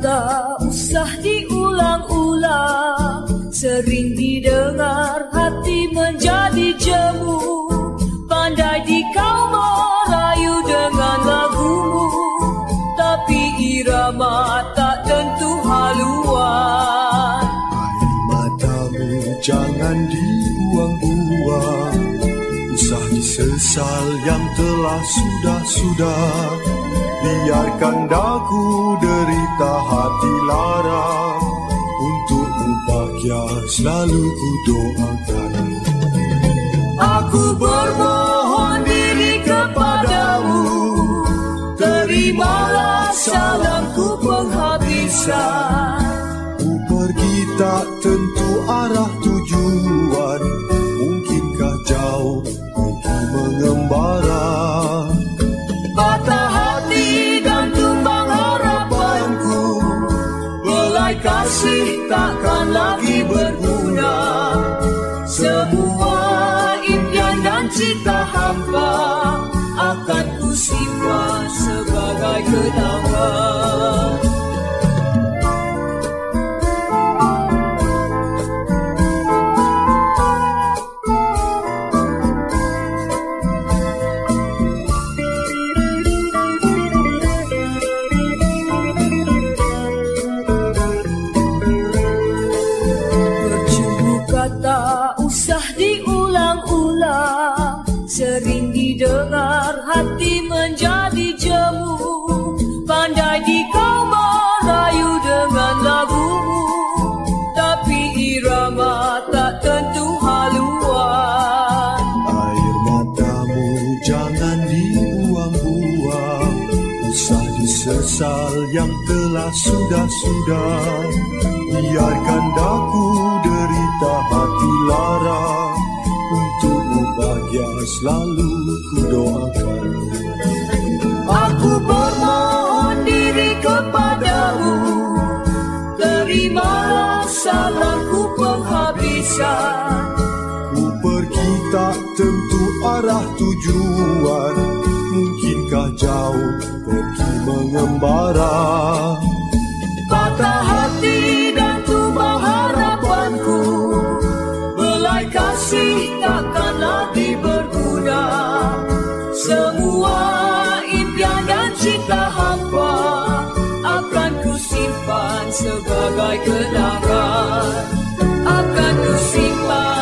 tak usah diulang-ulang. Sering didengar hati menjadi jemu. Pandai di kau merayu dengan lagumu. Tapi irama tak tentu haluan. Air matamu jangan dibuang-buang. Usah disesal yang telah sudah-sudah Biarkan daku derita hati lara Untuk bahagia selalu ku doakan. Aku bermohon diri kepadamu. Terimalah salamku penghabisan kasih takkan lagi berguna. Semua impian dan cita hampa dengar hati menjadi jemu Pandai di kau merayu dengan lagumu Tapi irama tak tentu haluan. Air matamu jangan dibuang-buang. Usah disesal yang telah sudah-sudah selalu ku doakan. Aku bermohon diri kepadamu. Terimalah salamku penghabisan semua impian dan cita hampa akan kusimpan sebagai kenangan akan kusimpan